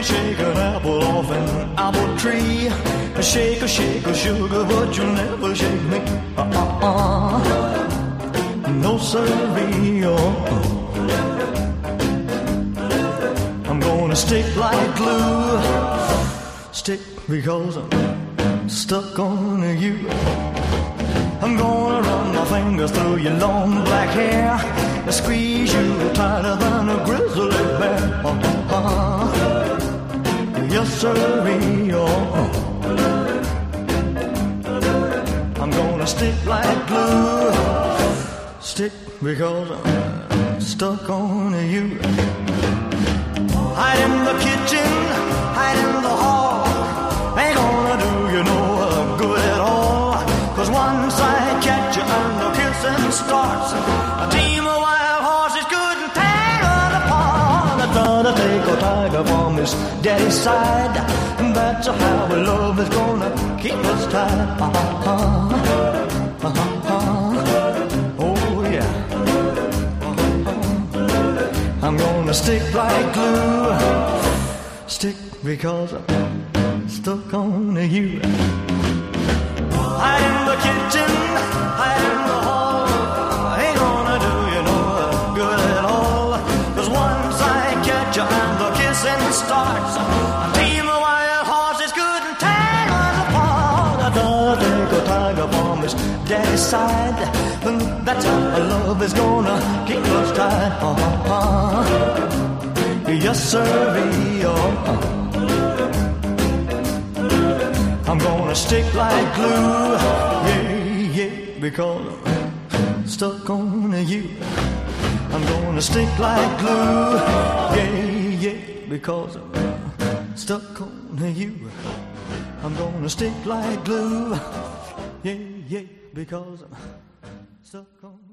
a shake an apple off an apple tree. A shake a shake a sugar, but you'll never shake me. Uh-uh-uh. No siree. I'm gonna stick like glue. Stick because I'm stuck on you. I'm gonna run my fingers through your long black hair and squeeze you tighter than a Oh. I'm gonna stick like glue. Stick because I'm stuck on you. Hide in the kitchen, hide in the hall. Ain't gonna do you no good at all. Cause once I catch you and the kissing starts, a team of take a tiger from his daddy's side. And that's how our love is gonna keep us tied. Uh-huh. Uh-huh. Oh yeah. I'm gonna stick like glue. Stick because I'm stuck on you. In the kitchen, a tiger from his daddy's side. And that's how love is gonna keep us tied. Uh-huh. Yes, sirree. Oh. I'm gonna stick like glue. Yeah, yeah, because I'm stuck on you. I'm gonna stick like glue. Yeah, yeah, because I'm stuck on you. I'm gonna stick like glue. Yeah, yeah, because I'm stuck on